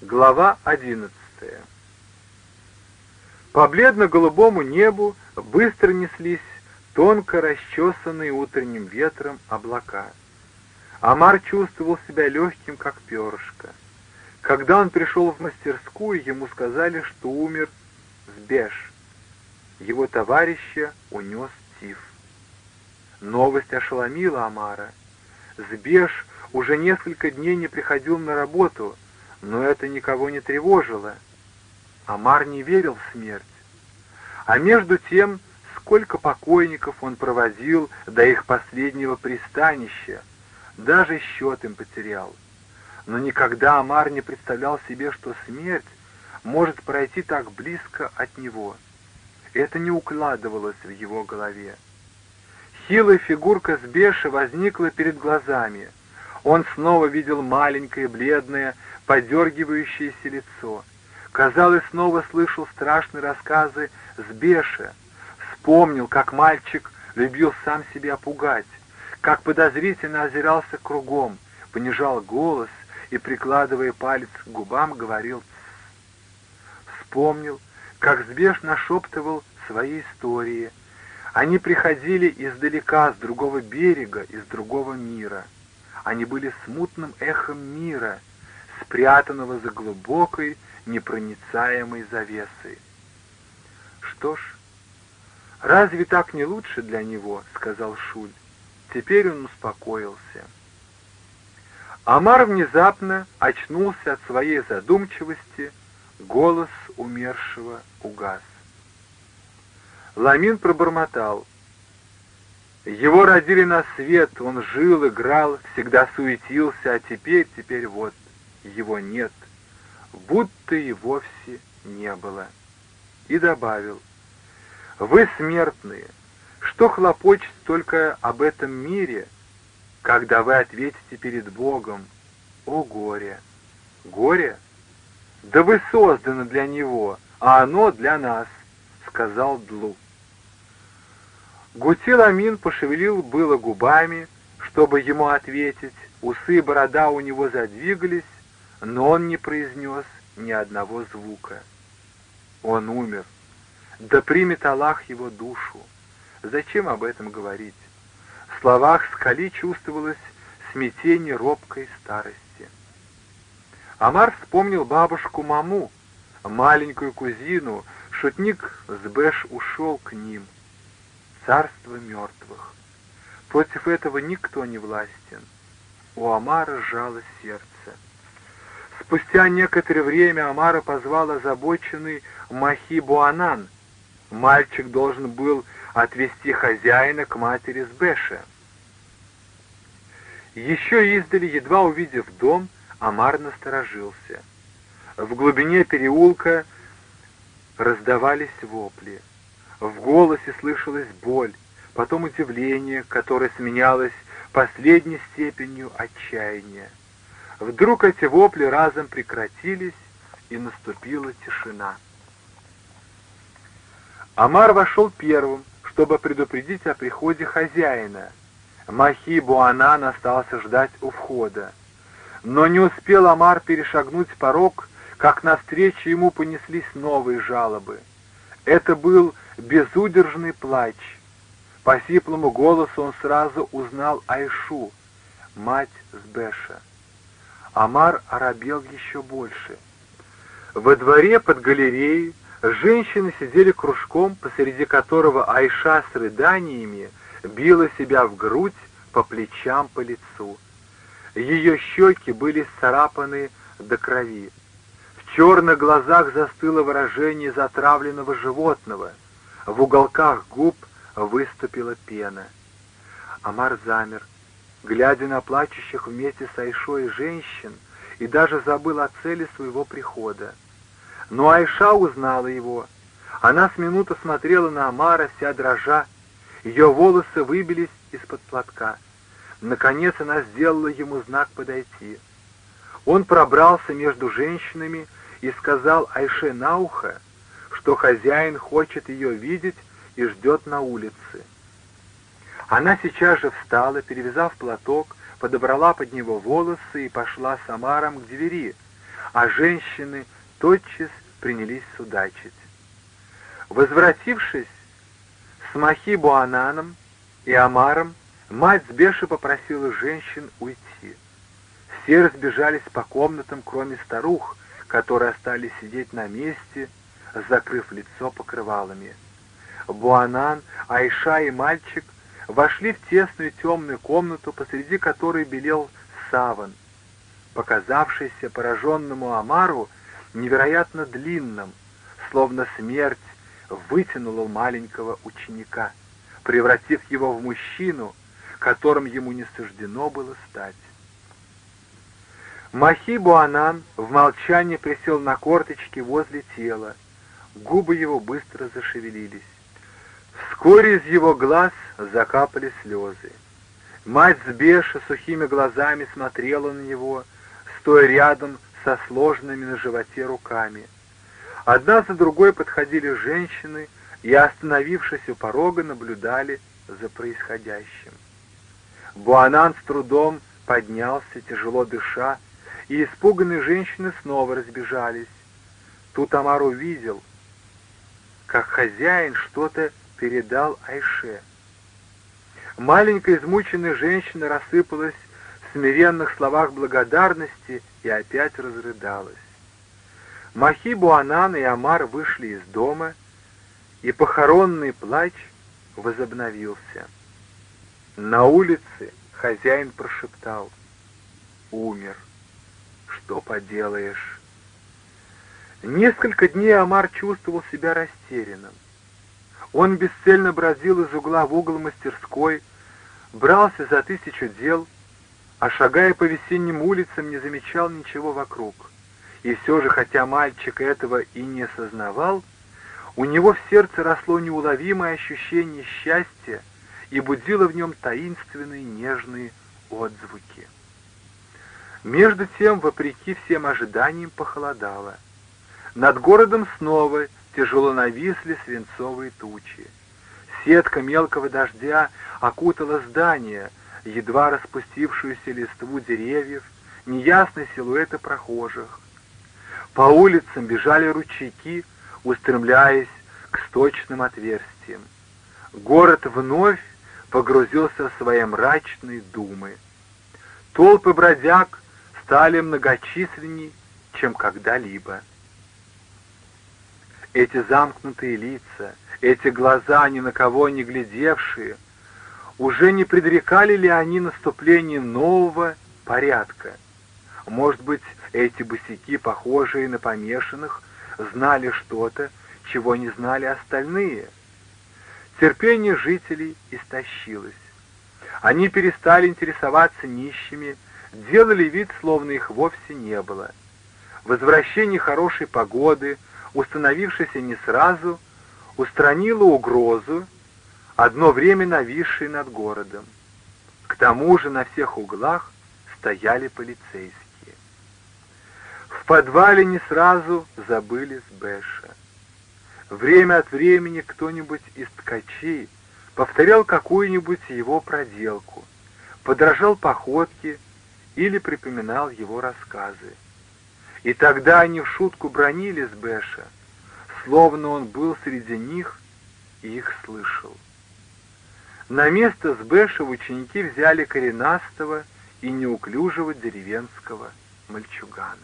Глава одиннадцатая. По бледно-голубому небу быстро неслись тонко расчесанные утренним ветром облака. Амар чувствовал себя легким, как перышко. Когда он пришел в мастерскую, ему сказали, что умер Сбеж. Его товарища унес тиф. Новость ошеломила Амара. Сбеж уже несколько дней не приходил на работу — но это никого не тревожило. Амар не верил в смерть. А между тем, сколько покойников он проводил до их последнего пристанища, даже счет им потерял. Но никогда Амар не представлял себе, что смерть может пройти так близко от него. Это не укладывалось в его голове. Хилая фигурка Сбеша возникла перед глазами. Он снова видел маленькое, бледное, подергивающееся лицо. Казалось, снова слышал страшные рассказы Сбеша. Вспомнил, как мальчик любил сам себя пугать, как подозрительно озирался кругом, понижал голос и, прикладывая палец к губам, говорил Вспомнил, как Сбеж нашептывал свои истории. Они приходили издалека, с другого берега, из другого мира. Они были смутным эхом мира, спрятанного за глубокой, непроницаемой завесой. «Что ж, разве так не лучше для него?» — сказал Шуль. Теперь он успокоился. Амар внезапно очнулся от своей задумчивости, голос умершего угас. Ламин пробормотал. Его родили на свет, он жил, играл, всегда суетился, а теперь, теперь вот его нет, будто и вовсе не было. И добавил, вы смертные, что хлопочете только об этом мире, когда вы ответите перед Богом, о горе! Горе? Да вы созданы для него, а оно для нас, сказал Длу. Гутиламин пошевелил было губами, чтобы ему ответить, усы и борода у него задвигались, но он не произнес ни одного звука. Он умер. Да примет Аллах его душу. Зачем об этом говорить? В словах скали чувствовалось смятение робкой старости. Амар вспомнил бабушку Маму, маленькую кузину, шутник Сбэш ушел к ним. Царство мертвых. Против этого никто не властен. У Амара сжалось сердце. Спустя некоторое время Амара позвал озабоченный Махи Буанан. Мальчик должен был отвезти хозяина к матери Сбеша. Еще издали, едва увидев дом, Амар насторожился. В глубине переулка раздавались вопли. В голосе слышалась боль, потом удивление, которое сменялось последней степенью отчаяния. Вдруг эти вопли разом прекратились, и наступила тишина. Амар вошел первым, чтобы предупредить о приходе хозяина. Махи Буанан остался ждать у входа. Но не успел Амар перешагнуть порог, как навстречу ему понеслись новые жалобы. Это был безудержный плач. По сиплому голосу он сразу узнал Айшу, мать Сбеша. Амар оробел еще больше. Во дворе под галереей женщины сидели кружком, посреди которого Айша с рыданиями била себя в грудь, по плечам, по лицу. Ее щеки были сцарапаны до крови. В черных глазах застыло выражение затравленного животного. В уголках губ выступила пена. Амар замер, глядя на плачущих вместе с Айшой женщин, и даже забыл о цели своего прихода. Но Айша узнала его. Она с минуты смотрела на Амара, вся дрожа. Ее волосы выбились из-под платка. Наконец она сделала ему знак подойти. Он пробрался между женщинами и сказал Айше на ухо, что хозяин хочет ее видеть и ждет на улице. Она сейчас же встала, перевязав платок, подобрала под него волосы и пошла с Амаром к двери. а женщины тотчас принялись судачить. Возвратившись с Махи Буананом и Амаром, мать с попросила женщин уйти. Все разбежались по комнатам, кроме старух, которые остались сидеть на месте, закрыв лицо покрывалами. Буанан, Айша и мальчик вошли в тесную темную комнату, посреди которой белел саван, показавшийся пораженному Амару невероятно длинным, словно смерть вытянула маленького ученика, превратив его в мужчину, которым ему не суждено было стать. Махи Буанан в молчании присел на корточки возле тела. Губы его быстро зашевелились. Вскоре из его глаз закапали слезы. Мать с Беша сухими глазами смотрела на него, стоя рядом со сложными на животе руками. Одна за другой подходили женщины и, остановившись у порога, наблюдали за происходящим. Буанан с трудом поднялся, тяжело дыша, и испуганные женщины снова разбежались. Тут Амар увидел, как хозяин что-то передал Айше. Маленькая измученная женщина рассыпалась в смиренных словах благодарности и опять разрыдалась. Махи Буанан и Амар вышли из дома, и похоронный плач возобновился. На улице хозяин прошептал «Умер» что поделаешь. Несколько дней Амар чувствовал себя растерянным. Он бесцельно бродил из угла в угол мастерской, брался за тысячу дел, а шагая по весенним улицам, не замечал ничего вокруг. И все же, хотя мальчик этого и не осознавал, у него в сердце росло неуловимое ощущение счастья и будило в нем таинственные нежные отзвуки. Между тем, вопреки всем ожиданиям, похолодало. Над городом снова тяжело нависли свинцовые тучи. Сетка мелкого дождя окутала здание, едва распустившуюся листву деревьев, неясные силуэты прохожих. По улицам бежали ручейки, устремляясь к сточным отверстиям. Город вновь погрузился в свои мрачные думы. Толпы бродяг стали многочисленней, чем когда-либо. Эти замкнутые лица, эти глаза, ни на кого не глядевшие, уже не предрекали ли они наступление нового порядка? Может быть, эти босяки, похожие на помешанных, знали что-то, чего не знали остальные? Терпение жителей истощилось. Они перестали интересоваться нищими, делали вид, словно их вовсе не было. Возвращение хорошей погоды, установившейся не сразу, устранило угрозу, одно время нависшей над городом. К тому же на всех углах стояли полицейские. В подвале не сразу забыли с. Время от времени кто-нибудь из ткачей повторял какую-нибудь его проделку, подражал походке или припоминал его рассказы. И тогда они в шутку бронили Сбэша, словно он был среди них и их слышал. На место Сбэша ученики взяли коренастого и неуклюжего деревенского мальчугана.